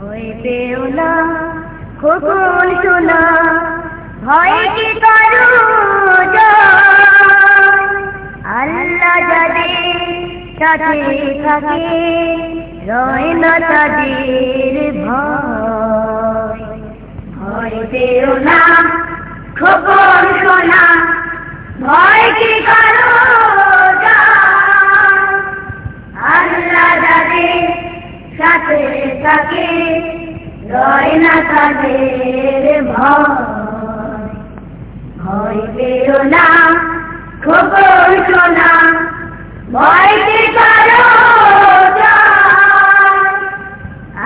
ভয় পেও না শোনা, ভয় কি করো আল্লাহ যাদের সাথে থাকে, রয় না ভয়। ভয় পেও না শোনা থাকে রয় না তাদের ভয়। পেও না, খবর শোনা, ভয় কি করো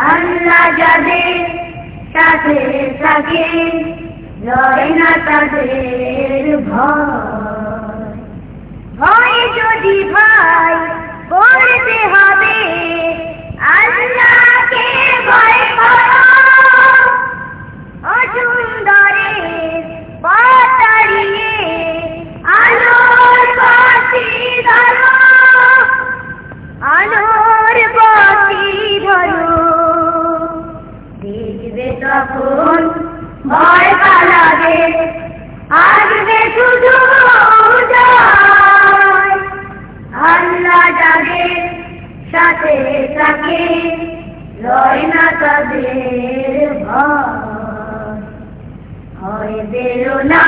আল্লাহ যাদের সাথে থাকে রয় না তাদের ভয়। ভয় পালাবে। আসবে শুধু। আল্লাহ যাদের সাথে থাকে, রয় না তাদের ভয়। বেরো না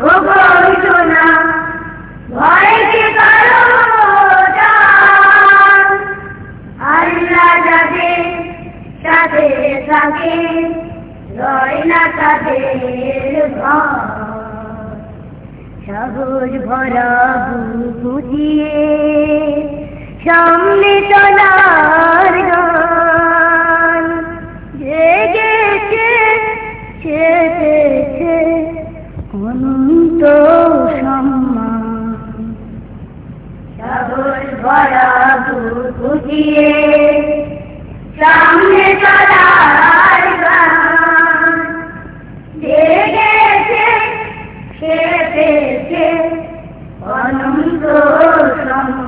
ও বইতো না, ভয় কি করো আল্লাহ যাদের সাথে থাকে ভয় ভরা বুঝিয়ে সামনে চলার জেগেছে অনন্ত الدرس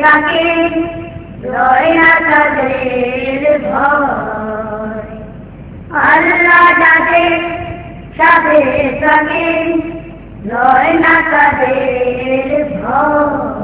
থাকে রয় না তাদের ভয় আল্লাহ যাদের সাথে থাকে রয় না তাদের ভয়